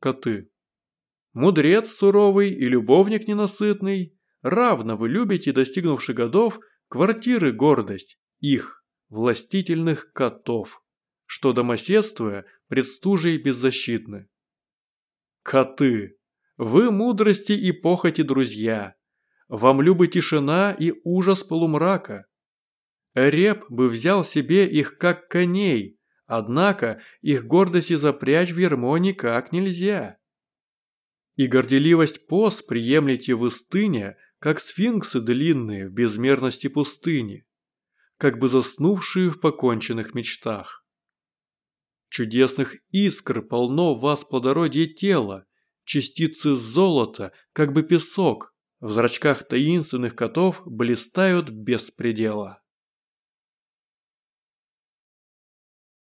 коты. Мудрец суровый и любовник ненасытный, равно вы любите, достигнувши годов, квартиры гордость, их, властительных котов, что домоседствуя, пред стужей беззащитны. Коты, вы мудрости и похоти друзья, вам любы тишина и ужас полумрака. Реп бы взял себе их как коней, однако их гордости запрячь в ермо никак нельзя. И горделивость поз приемлете в истыне, как сфинксы длинные в безмерности пустыни, как бы заснувшие в поконченных мечтах. Чудесных искр полно в вас плодородие тела, частицы золота, как бы песок, в зрачках таинственных котов блистают без предела.